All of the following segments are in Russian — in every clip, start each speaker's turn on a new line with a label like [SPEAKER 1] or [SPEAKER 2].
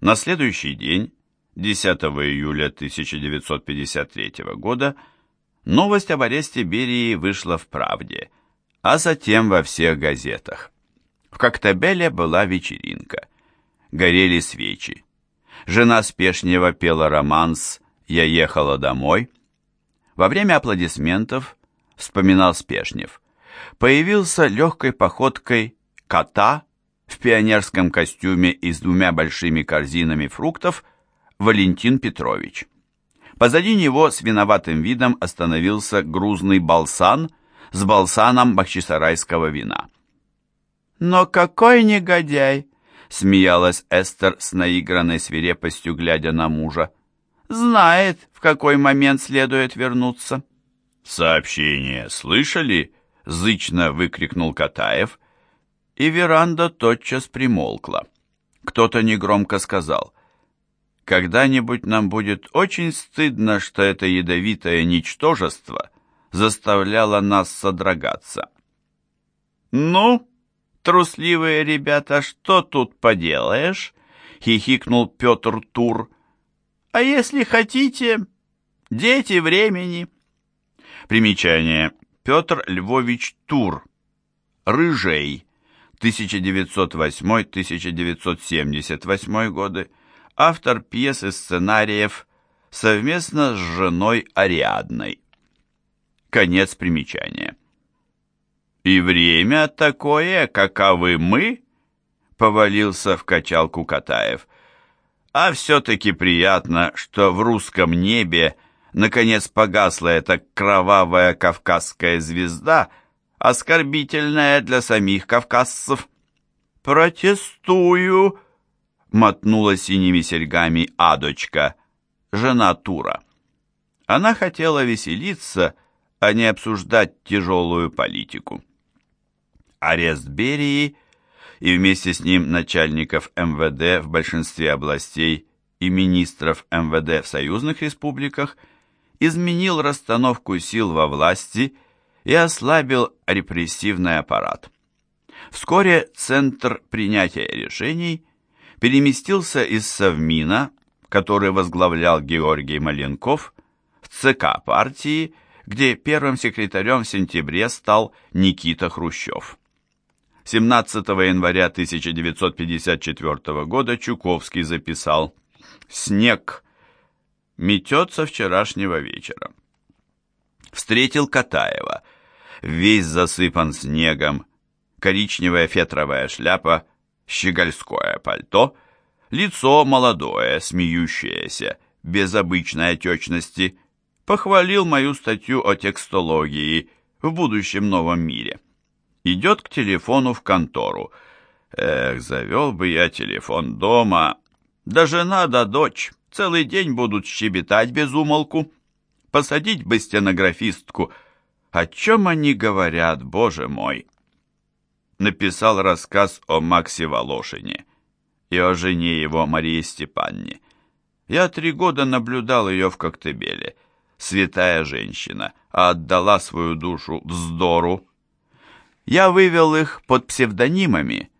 [SPEAKER 1] На следующий день, 10 июля 1953 года, новость об аресте Берии вышла в «Правде», а затем во всех газетах. В Коктебеле была вечеринка. Горели свечи. Жена Спешнева пела романс «Я ехала домой». Во время аплодисментов, вспоминал Спешнев, появился легкой походкой кота в пионерском костюме и с двумя большими корзинами фруктов Валентин Петрович. Позади него с виноватым видом остановился грузный балсан с балсаном бахчисарайского вина. «Но какой негодяй!» — смеялась Эстер с наигранной свирепостью, глядя на мужа. «Знает, в какой момент следует вернуться». «Сообщение слышали?» — зычно выкрикнул Катаев — и веранда тотчас примолкла. Кто-то негромко сказал, «Когда-нибудь нам будет очень стыдно, что это ядовитое ничтожество заставляло нас содрогаться».
[SPEAKER 2] «Ну, трусливые ребята, что тут поделаешь?» — хихикнул Петр Тур. «А если хотите, дети времени».
[SPEAKER 1] Примечание. Петр Львович Тур. Рыжей 1908-1978 годы, автор пьес и сценариев совместно с женой Ариадной. Конец примечания. «И время такое, каковы мы?» — повалился в качалку Катаев. «А все-таки приятно, что в русском небе наконец погасла эта кровавая кавказская звезда — оскорбительное для самих кавказцев.
[SPEAKER 2] «Протестую!»
[SPEAKER 1] — мотнула синими серьгами Адочка, жена Тура. Она хотела веселиться, а не обсуждать тяжелую политику. Арест Берии и вместе с ним начальников МВД в большинстве областей и министров МВД в союзных республиках изменил расстановку сил во власти – и ослабил репрессивный аппарат. Вскоре центр принятия решений переместился из Совмина, который возглавлял Георгий Маленков, в ЦК партии, где первым секретарем в сентябре стал Никита Хрущев. 17 января 1954 года Чуковский записал «Снег метет со вчерашнего вечера». Встретил Катаева – весь засыпан снегом, коричневая фетровая шляпа, щегольское пальто, лицо молодое, смеющееся, без обычной отечности, похвалил мою статью о текстологии в будущем новом мире. Идет к телефону в контору. Эх, завел бы я телефон дома. Да жена, да дочь целый день будут щебетать без умолку. Посадить бы стенографистку — о чем они говорят, боже мой? Написал рассказ о Максе Волошине и о жене его Марии Степанне. Я три года наблюдал ее в Коктебеле. Святая женщина, а отдала свою душу вздору. Я вывел их под псевдонимами,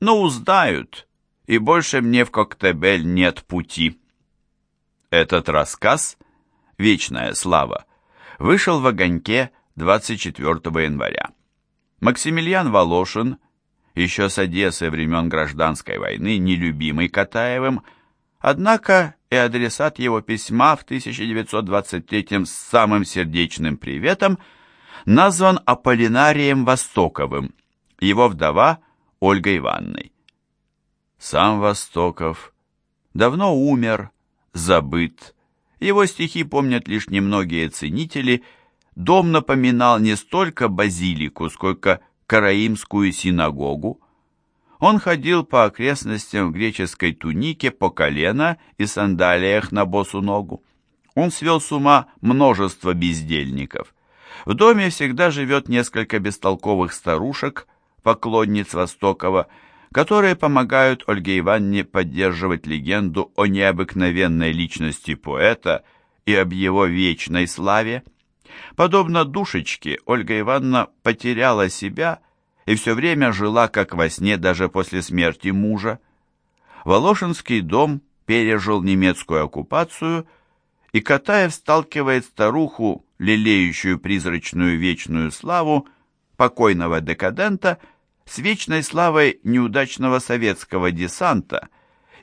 [SPEAKER 1] но узнают, и больше мне в Коктебель нет пути. Этот рассказ «Вечная слава» вышел в огоньке 24 января. Максимилиан Волошин, еще с Одессы времен Гражданской войны, нелюбимый Катаевым, однако и адресат его письма в 1923 с самым сердечным приветом, назван Аполлинарием Востоковым, его вдова Ольгой Ивановной. Сам Востоков давно умер, забыт, его стихи помнят лишь немногие ценители – Дом напоминал не столько базилику, сколько караимскую синагогу. Он ходил по окрестностям в греческой тунике по колено и сандалиях на босу ногу. Он свел с ума множество бездельников. В доме всегда живет несколько бестолковых старушек, поклонниц Востокова, которые помогают Ольге Ивановне поддерживать легенду о необыкновенной личности поэта и об его вечной славе. Подобно душечке, Ольга Ивановна потеряла себя и все время жила как во сне даже после смерти мужа. Волошинский дом пережил немецкую оккупацию, и Катаев сталкивает старуху, лелеющую призрачную вечную славу покойного декадента, с вечной славой неудачного советского десанта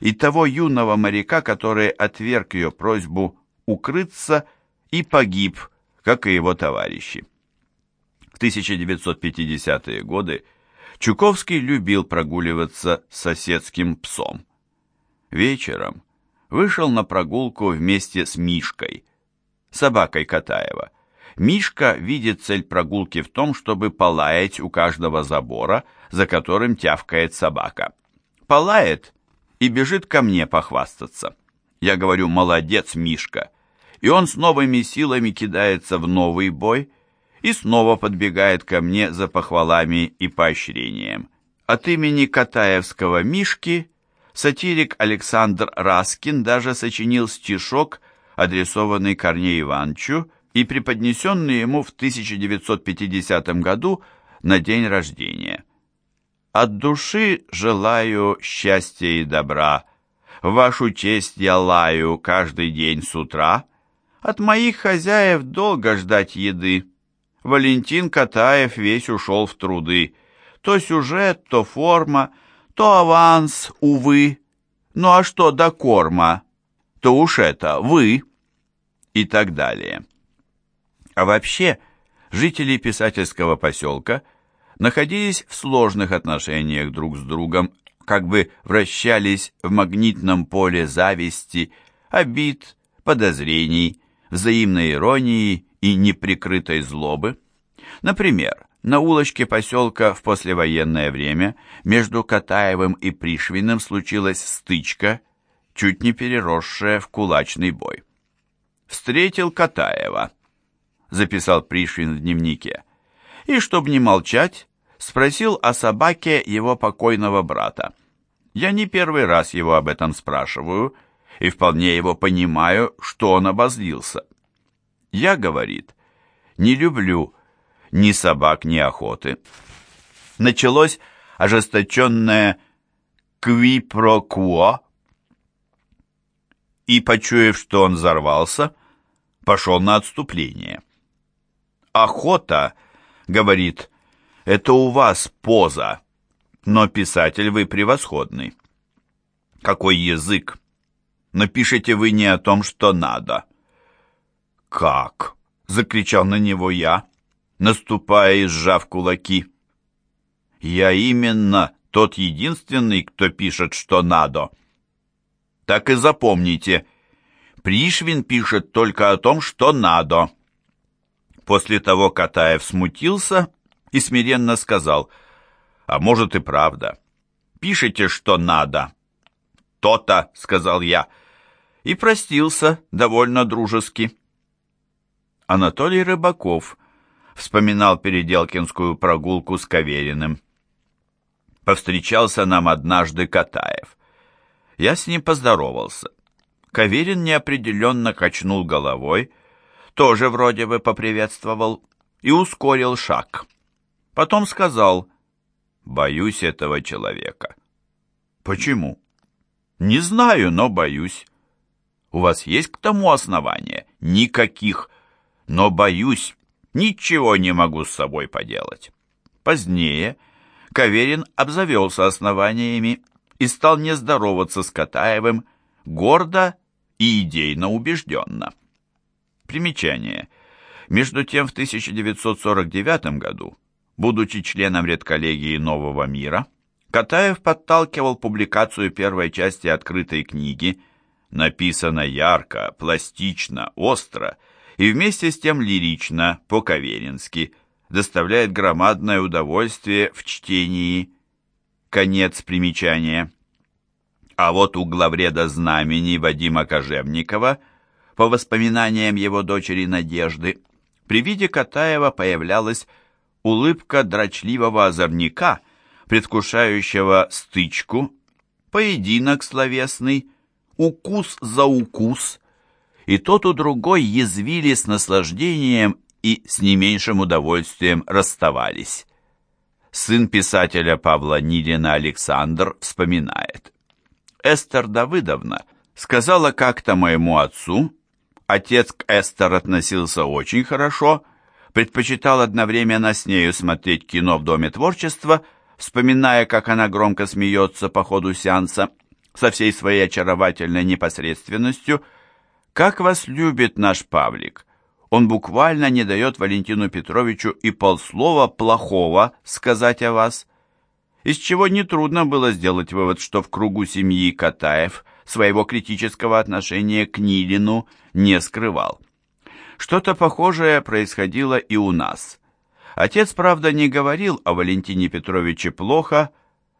[SPEAKER 1] и того юного моряка, который отверг ее просьбу укрыться и погиб, как и его товарищи. В 1950-е годы Чуковский любил прогуливаться с соседским псом. Вечером вышел на прогулку вместе с Мишкой, собакой Катаева. Мишка видит цель прогулки в том, чтобы полаять у каждого забора, за которым тявкает собака. Полает и бежит ко мне похвастаться. Я говорю «молодец, Мишка», и он с новыми силами кидается в новый бой и снова подбегает ко мне за похвалами и поощрением. От имени Катаевского Мишки сатирик Александр Раскин даже сочинил стишок, адресованный Корнею Ивановичу и преподнесенный ему в 1950 году на день рождения. «От души желаю счастья и добра, вашу честь я лаю каждый день с утра, от моих хозяев долго ждать еды, Валентин Катаев весь ушел в труды, то сюжет, то форма, то аванс, увы. Ну а что до корма? То уж это вы. И так далее. А вообще, жители писательского поселка находились в сложных отношениях друг с другом, как бы вращались в магнитном поле зависти, обид, подозрений, взаимной иронии и неприкрытой злобы. Например, на улочке поселка в послевоенное время между Катаевым и Пришвиным случилась стычка, чуть не переросшая в кулачный бой. «Встретил Катаева», — записал Пришвин в дневнике, и, чтобы не молчать, спросил о собаке его покойного брата. Я не первый раз его об этом спрашиваю, и вполне его понимаю, что он обозлился. Я, говорит, не люблю ни собак, ни охоты. Началось ожесточенное квипрокво, и, почуяв, что он взорвался, пошел на отступление. «Охота, — говорит, — это у вас поза, но писатель вы превосходный. Какой язык! Но пишете вы не о том, что надо». «Как?» — закричал на него я наступая и сжав кулаки. «Я именно тот единственный, кто пишет, что надо». Так и запомните, Пришвин пишет только о том, что надо. После того Катаев смутился и смиренно сказал, «А может и правда. Пишите, что надо». «То-то», — сказал я, и простился довольно дружески. Анатолий Рыбаков вспоминал Переделкинскую прогулку с Кавериным. Повстречался нам однажды Катаев. Я с ним поздоровался. Каверин неопределенно качнул головой, тоже вроде бы поприветствовал и ускорил шаг. Потом сказал, «Боюсь этого человека». «Почему?» «Не знаю, но боюсь». «У вас есть к тому основания?» «Никаких, но боюсь». Ничего не могу с собой поделать. Позднее Каверин обзавелся основаниями и стал не здороваться с Катаевым гордо и идейно убежденно. Примечание. Между тем, в 1949 году, будучи членом редколлегии «Нового мира», Катаев подталкивал публикацию первой части открытой книги, написано ярко, пластично, остро – и вместе с тем лирично, по-каверински, доставляет громадное удовольствие в чтении. Конец примечания. А вот у главреда знамени Вадима Кожевникова, по воспоминаниям его дочери Надежды, при виде Катаева появлялась улыбка дрочливого озорника, предвкушающего стычку, поединок словесный, укус за укус, и тот у другой язвили с наслаждением и с не меньшим удовольствием расставались. Сын писателя Павла Нилина Александр вспоминает. Эстер Давыдовна сказала как-то моему отцу, отец к Эстер относился очень хорошо, предпочитал одновременно с нею смотреть кино в Доме творчества, вспоминая, как она громко смеется по ходу сеанса, со всей своей очаровательной непосредственностью. «Как вас любит наш Павлик!» Он буквально не дает Валентину Петровичу и полслова плохого сказать о вас. Из чего нетрудно было сделать вывод, что в кругу семьи Катаев своего критического отношения к Нилину не скрывал. Что-то похожее происходило и у нас. Отец, правда, не говорил о Валентине Петровиче плохо,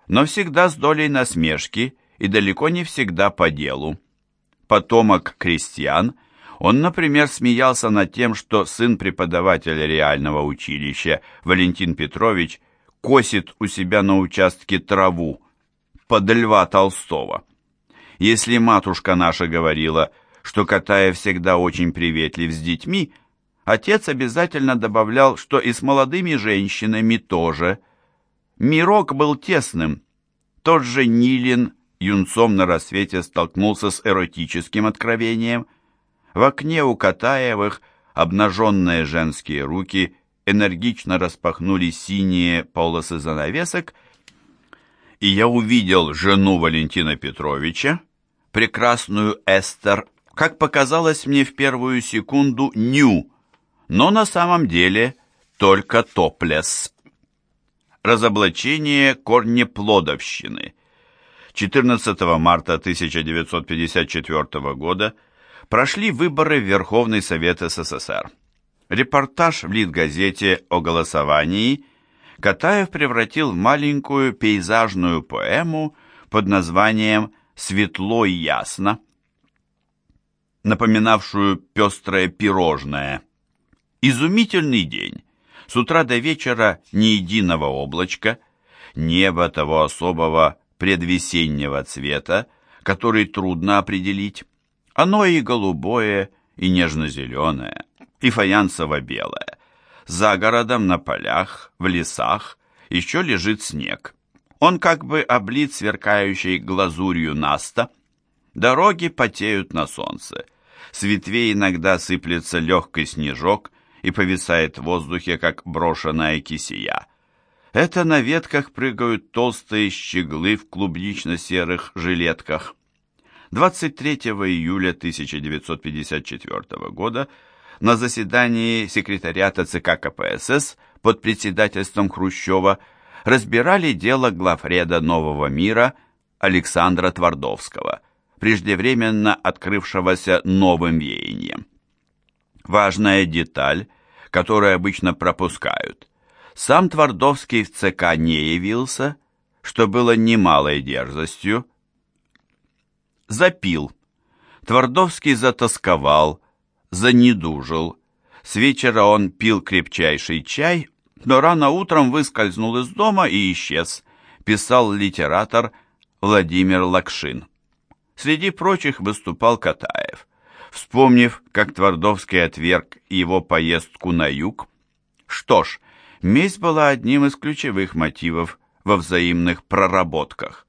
[SPEAKER 1] но всегда с долей насмешки и далеко не всегда по делу. Потомок крестьян, он, например, смеялся над тем, что сын преподавателя реального училища Валентин Петрович косит у себя на участке траву под Льва Толстого. Если матушка наша говорила, что Катаев всегда очень приветлив с детьми, отец обязательно добавлял, что и с молодыми женщинами тоже. Мирок был тесным. Тот же Нилин юнцом на рассвете столкнулся с эротическим откровением. В окне у Катаевых обнаженные женские руки энергично распахнули синие полосы занавесок, и я увидел жену Валентина Петровича, прекрасную Эстер, как показалось мне в первую секунду, ню, но на самом деле только топлес. Разоблачение корнеплодовщины – 14 марта 1954 года прошли выборы в Верховный Совет СССР. Репортаж в Литгазете о голосовании Катаев превратил в маленькую пейзажную поэму под названием «Светло и ясно», напоминавшую пестрое пирожное. Изумительный день. С утра до вечера ни единого облачка, небо того особого предвесеннего цвета, который трудно определить. Оно и голубое, и нежно-зеленое, и фаянсово-белое. За городом на полях, в лесах еще лежит снег. Он как бы облит сверкающей глазурью наста. Дороги потеют на солнце. С ветвей иногда сыплется легкий снежок и повисает в воздухе, как брошенная кисия. Это на ветках прыгают толстые щеглы в клубнично-серых жилетках. 23 июля 1954 года на заседании секретариата ЦК КПСС под председательством Хрущева разбирали дело главреда «Нового мира» Александра Твардовского, преждевременно открывшегося новым веянием. Важная деталь, которую обычно пропускают. Сам Твардовский в ЦК не явился, что было немалой дерзостью. Запил. Твардовский затасковал, занедужил. С вечера он пил крепчайший чай, но рано утром выскользнул из дома и исчез, писал литератор Владимир Лакшин. Среди прочих выступал Катаев. Вспомнив, как Твардовский отверг его поездку на юг, что ж, Месть была одним из ключевых мотивов во взаимных проработках.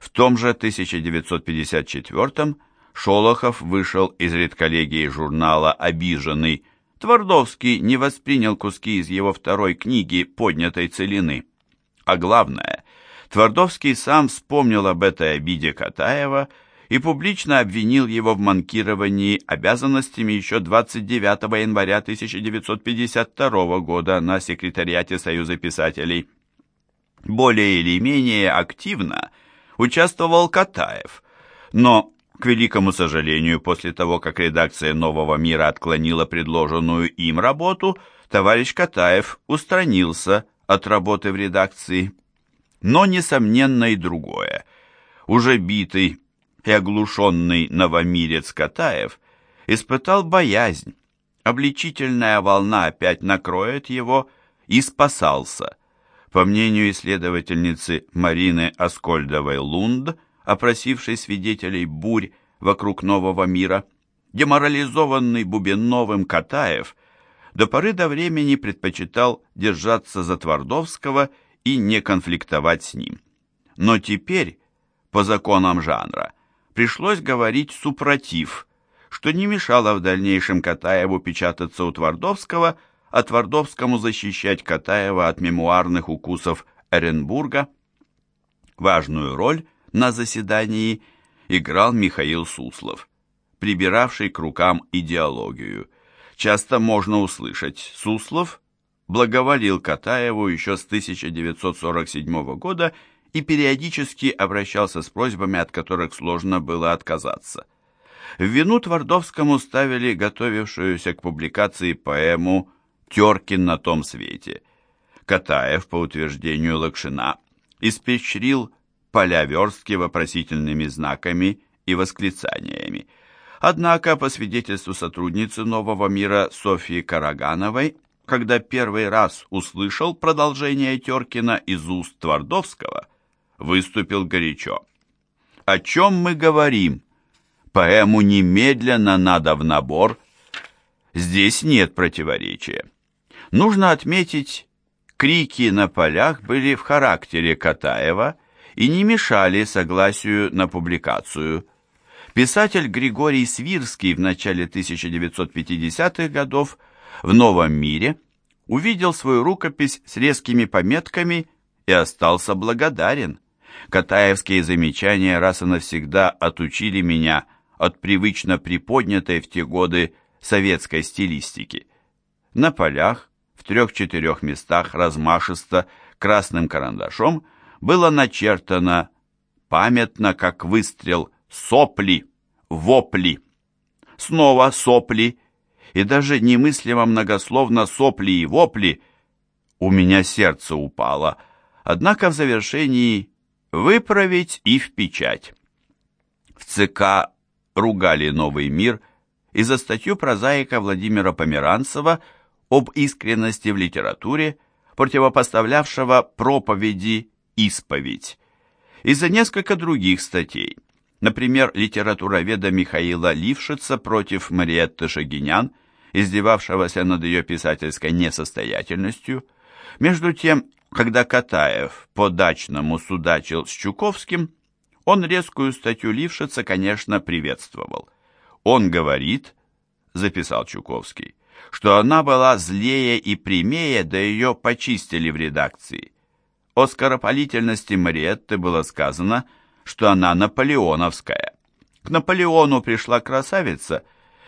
[SPEAKER 1] В том же 1954 Шолохов вышел из редколлегии журнала «Обиженный». Твардовский не воспринял куски из его второй книги «Поднятой целины». А главное, Твардовский сам вспомнил об этой обиде Катаева и публично обвинил его в манкировании обязанностями еще 29 января 1952 года на секретариате Союза писателей. Более или менее активно участвовал Катаев, но, к великому сожалению, после того, как редакция «Нового мира» отклонила предложенную им работу, товарищ Катаев устранился от работы в редакции. Но, несомненно, и другое. Уже битый и оглушенный новомирец Катаев испытал боязнь. Обличительная волна опять накроет его и спасался. По мнению исследовательницы Марины Аскольдовой-Лунд, опросившей свидетелей бурь вокруг нового мира, деморализованный Бубенновым Катаев до поры до времени предпочитал держаться за Твардовского и не конфликтовать с ним. Но теперь по законам жанра, пришлось говорить супротив, что не мешало в дальнейшем Катаеву печататься у Твардовского, а Твардовскому защищать Катаева от мемуарных укусов Эренбурга. Важную роль на заседании играл Михаил Суслов, прибиравший к рукам идеологию. Часто можно услышать «Суслов благоволил Катаеву еще с 1947 года и периодически обращался с просьбами, от которых сложно было отказаться. В вину Твардовскому ставили готовившуюся к публикации поэму «Теркин на том свете». Катаев, по утверждению Лакшина, испещрил поля верстки вопросительными знаками и восклицаниями. Однако, по свидетельству сотрудницы «Нового мира» Софьи Карагановой, когда первый раз услышал продолжение Теркина из уст Твардовского, выступил горячо. «О чем мы говорим? Поэму немедленно надо в набор. Здесь нет противоречия. Нужно отметить, крики на полях были в характере Катаева и не мешали согласию на публикацию. Писатель Григорий Свирский в начале 1950-х годов в «Новом мире» увидел свою рукопись с резкими пометками и остался благодарен. Катаевские замечания раз и навсегда отучили меня от привычно приподнятой в те годы советской стилистики. На полях, в трех-четырех местах размашисто, красным карандашом было начертано памятно, как выстрел, сопли, вопли. Снова сопли, и даже немыслимо многословно сопли и вопли. У меня сердце упало, однако в завершении выправить и в печать. В ЦК ругали «Новый мир» и за статью прозаика Владимира Померанцева об искренности в литературе, противопоставлявшего проповеди «исповедь», и за несколько других статей, например, литературоведа Михаила Лившица против Мариетты Шагинян, издевавшегося над ее писательской несостоятельностью. Между тем, когда Катаев по-дачному судачил с Чуковским, он резкую статью Лившица, конечно, приветствовал. «Он говорит», — записал Чуковский, что она была злее и прямее, да ее почистили в редакции. О скоропалительности Мариетты было сказано, что она наполеоновская. К Наполеону пришла красавица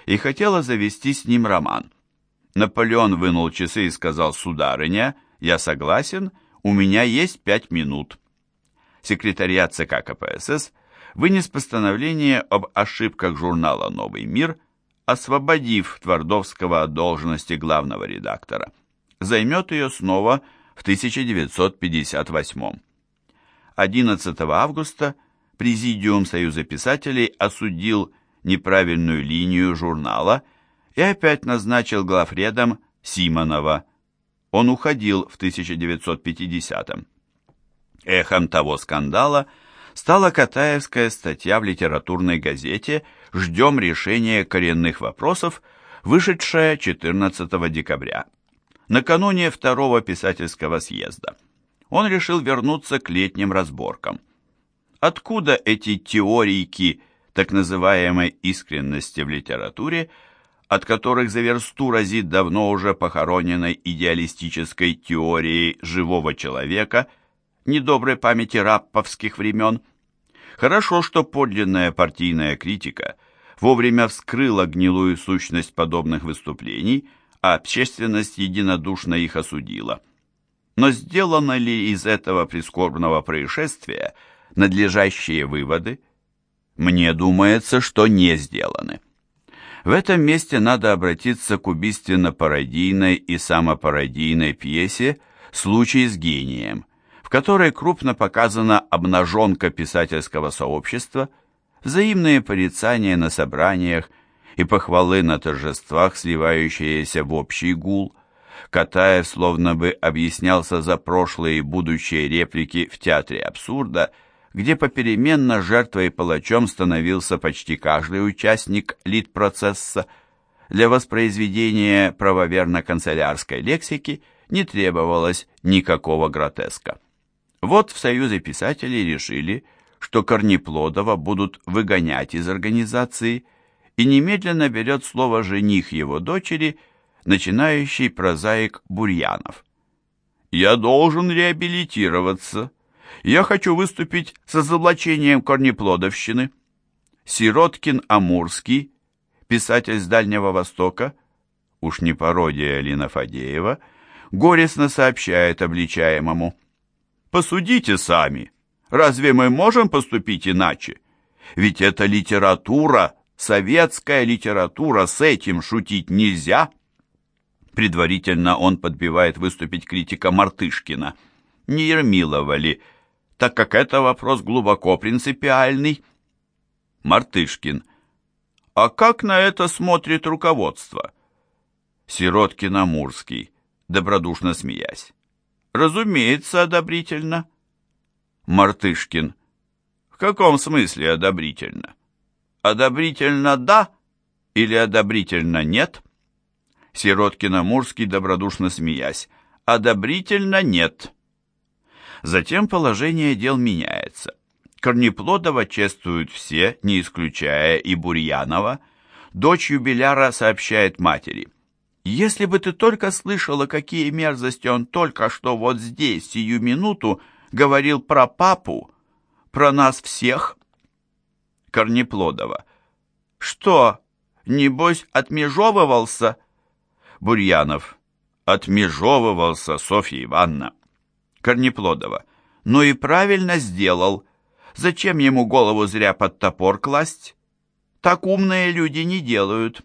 [SPEAKER 1] и хотела завести с ним роман. Наполеон вынул часы и сказал, «Сударыня, я согласен, у меня есть пять минут. Секретариат ЦК КПСС вынес постановление об ошибках журнала «Новый мир», освободив Твардовского от должности главного редактора. Займет ее снова в 1958. 11 августа Президиум Союза писателей осудил неправильную линию журнала и опять назначил главредом Симонова, он уходил в 1950-м. Эхом того скандала стала Катаевская статья в литературной газете «Ждем решения коренных вопросов», вышедшая 14 декабря. Накануне второго писательского съезда. Он решил вернуться к летним разборкам. Откуда эти теорийки так называемой искренности в литературе – от которых за версту разит давно уже похороненной идеалистической теорией живого человека, недоброй памяти рапповских времен. Хорошо, что подлинная партийная критика вовремя вскрыла гнилую сущность подобных выступлений, а общественность единодушно их осудила. Но сделаны ли из этого прискорбного происшествия надлежащие выводы? Мне думается, что не сделаны. В этом месте надо обратиться к убийственно-пародийной и самопародийной пьесе «Случай с гением», в которой крупно показана обнаженка писательского сообщества, взаимные порицания на собраниях и похвалы на торжествах, сливающиеся в общий гул. Катаев словно бы объяснялся за прошлые и будущие реплики в театре абсурда – где попеременно жертвой и палачом становился почти каждый участник лид-процесса. Для воспроизведения правоверно-канцелярской лексики не требовалось никакого гротеска. Вот в Союзе писателей решили, что Корнеплодова будут выгонять из организации, и немедленно берет слово жених его дочери, начинающий прозаик Бурьянов. «Я должен реабилитироваться. Я хочу выступить с разоблачением корнеплодовщины». Сироткин Амурский, писатель с Дальнего Востока, уж не пародия Алина Фадеева, горестно сообщает обличаемому. «Посудите сами, разве мы можем поступить иначе? Ведь это литература, советская литература, с этим шутить нельзя». Предварительно он подбивает выступить критика Мартышкина. Не Ермилова ли, так как это вопрос глубоко принципиальный. Мартышкин. А как на это смотрит руководство? Сироткин-Амурский, добродушно смеясь. Разумеется, одобрительно. Мартышкин. В каком смысле одобрительно? Одобрительно да или одобрительно нет? Сироткин-Амурский, добродушно смеясь. Одобрительно нет. Затем положение дел меняется. Корнеплодова чествуют все, не исключая и Бурьянова. Дочь юбиляра сообщает матери. «Если бы ты только слышала, какие мерзости он только что вот здесь, сию минуту, говорил про папу, про нас всех». Корнеплодова. «Что, небось, отмежевывался?» Бурьянов. «Отмежевывался, Софья Ивановна». Корнеплодова. «Ну и правильно сделал». Зачем ему голову зря под топор класть? Так умные люди не делают.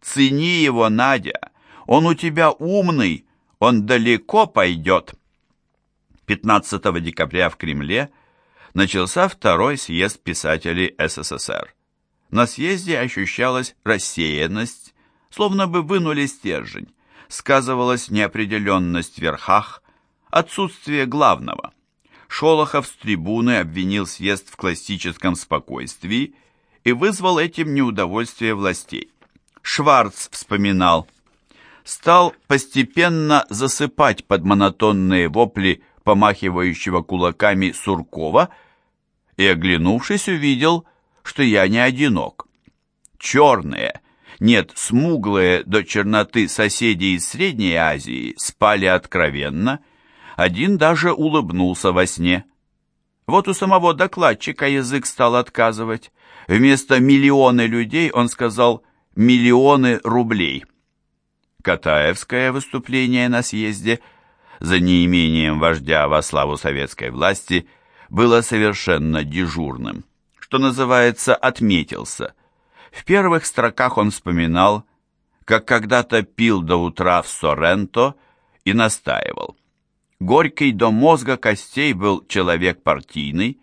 [SPEAKER 1] Цени его, Надя. Он у тебя умный, он далеко пойдет. 15 декабря в Кремле начался второй съезд писателей СССР. На съезде ощущалась рассеянность, словно бы вынули стержень. Сказывалась неопределенность в верхах, отсутствие главного – Шолохов с трибуны обвинил съезд в классическом спокойствии и вызвал этим неудовольствие властей. Шварц вспоминал, стал постепенно засыпать под монотонные вопли помахивающего кулаками Суркова и, оглянувшись, увидел, что я не одинок. Черные, нет, смуглые до черноты соседи из Средней Азии спали откровенно – один даже улыбнулся во сне. Вот у самого докладчика язык стал отказывать. Вместо «миллионы людей» он сказал «миллионы рублей». Катаевское выступление на съезде за неимением вождя во славу советской власти было совершенно дежурным, что называется «отметился». В первых строках он вспоминал, как когда-то пил до утра в Соренто и настаивал. Горький до мозга костей был человек партийный,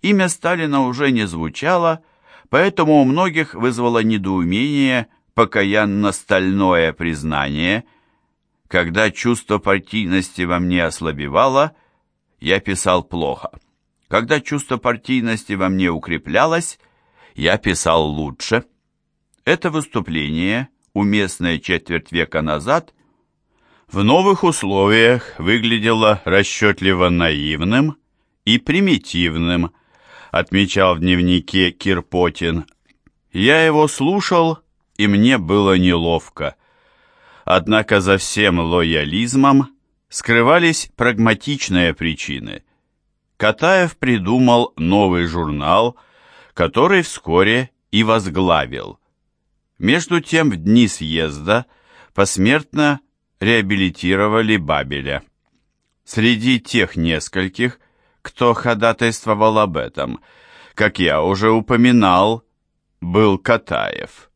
[SPEAKER 1] имя Сталина уже не звучало, поэтому у многих вызвало недоумение покаянно-стальное признание. Когда чувство партийности во мне ослабевало, я писал плохо. Когда чувство партийности во мне укреплялось, я писал лучше. Это выступление, уместное четверть века назад, в новых условиях выглядело расчетливо наивным и примитивным, отмечал в дневнике Кирпотин. Я его слушал, и мне было неловко. Однако за всем лоялизмом скрывались прагматичные причины. Катаев придумал новый журнал, который вскоре и возглавил. Между тем в дни съезда посмертно реабилитировали Бабеля. Среди тех нескольких, кто ходатайствовал об этом, как я уже упоминал, был Катаев.